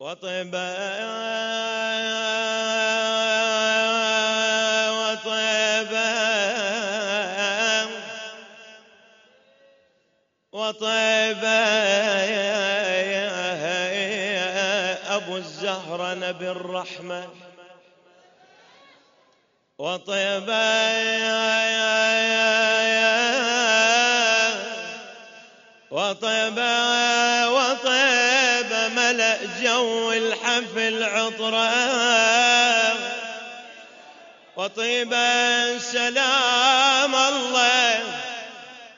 وطيبة وطيبة وطيبة أبو الزهرة نبي الرحمة. وطيبة وطيبة وطيبة ملأ جو الحفل عطرة وطيبة سلام الله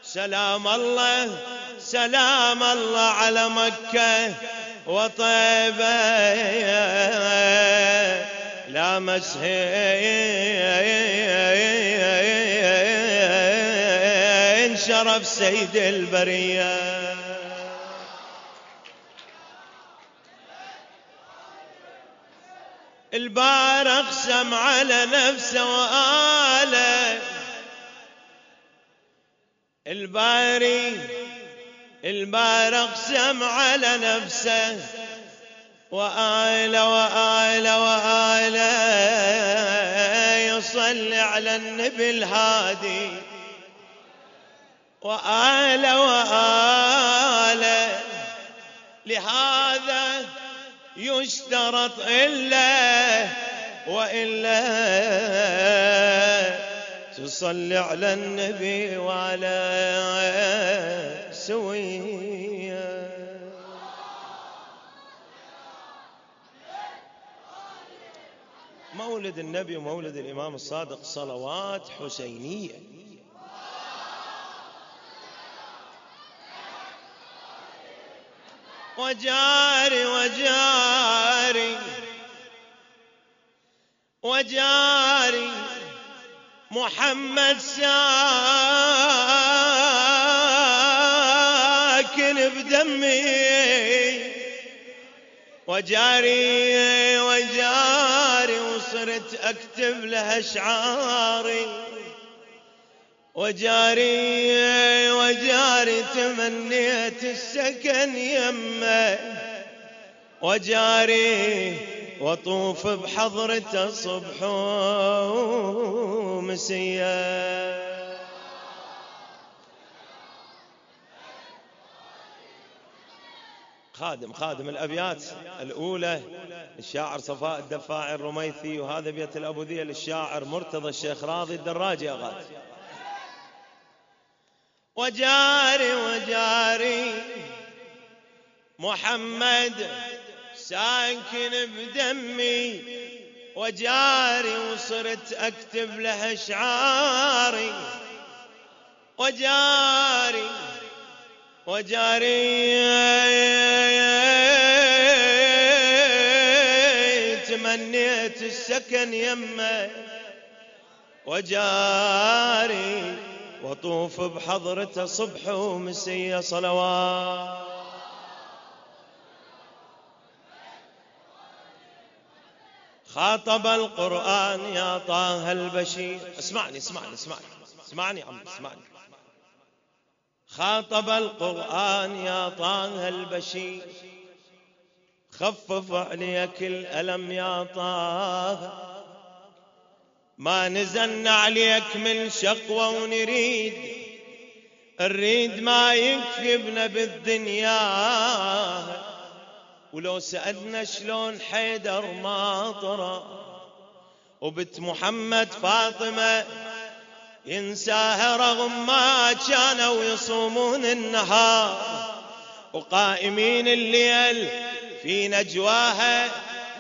سلام الله سلام الله على مكة. وطيبة لا مسهين شرف سيد البرية. البار اقسم على نفسه وآله. الباري البار اقسم على نفسه وآله وآله وآله. يصلي على النبي الهادي. وآله وآله. لهذا يشترط إلا وإلا تصلي على النبي وعلى سوية. مولد النبي ومولد الإمام الصادق صلوات حسينية. وجاري وجاري وجاري محمد ساكن بدمي وجاري وجاري وصرت اكتب له اشعاري وجاري وجاري تمنيت السكن يمه. وجاري وطوف بحضرته صبح ومسية. خادم خادم الأبيات الأولى الشاعر صفاء الدفاعي الرميثي وهذا بيت الأبوذية للشاعر مرتضى الشيخ راضي الدراجي أغاد. وجاري وجاري محمد ساكن بدمي وجاري وصرت أكتب له اشعاري وجاري وجاري تمنيت السكن يمه وجاري وطوف بحضرته صبح ومسية صلوات. خاطب القرآن يا طه البشير. اسمعني اسمعني اسمعني اسمعني عم اسمعني. خاطب القرآن يا طه البشير. خفف عليك الألم يا طه. ما نزلنا عليك من شقوة ونريد نريد ما يكفي ابن بالدنيا. ولو سألنا شلون حيدر ما طرى وبت محمد فاطمة ينساها رغم ما كانوا يصومون النهار. وقائمين الليل في نجواها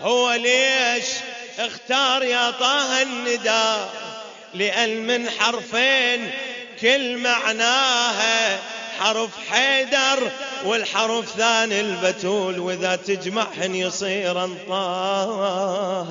هو ليش اختار يا طه النداء لأن من حرفين كل معناها حرف حيدر والحرف ثاني البتول وإذا تجمعهن يصير طه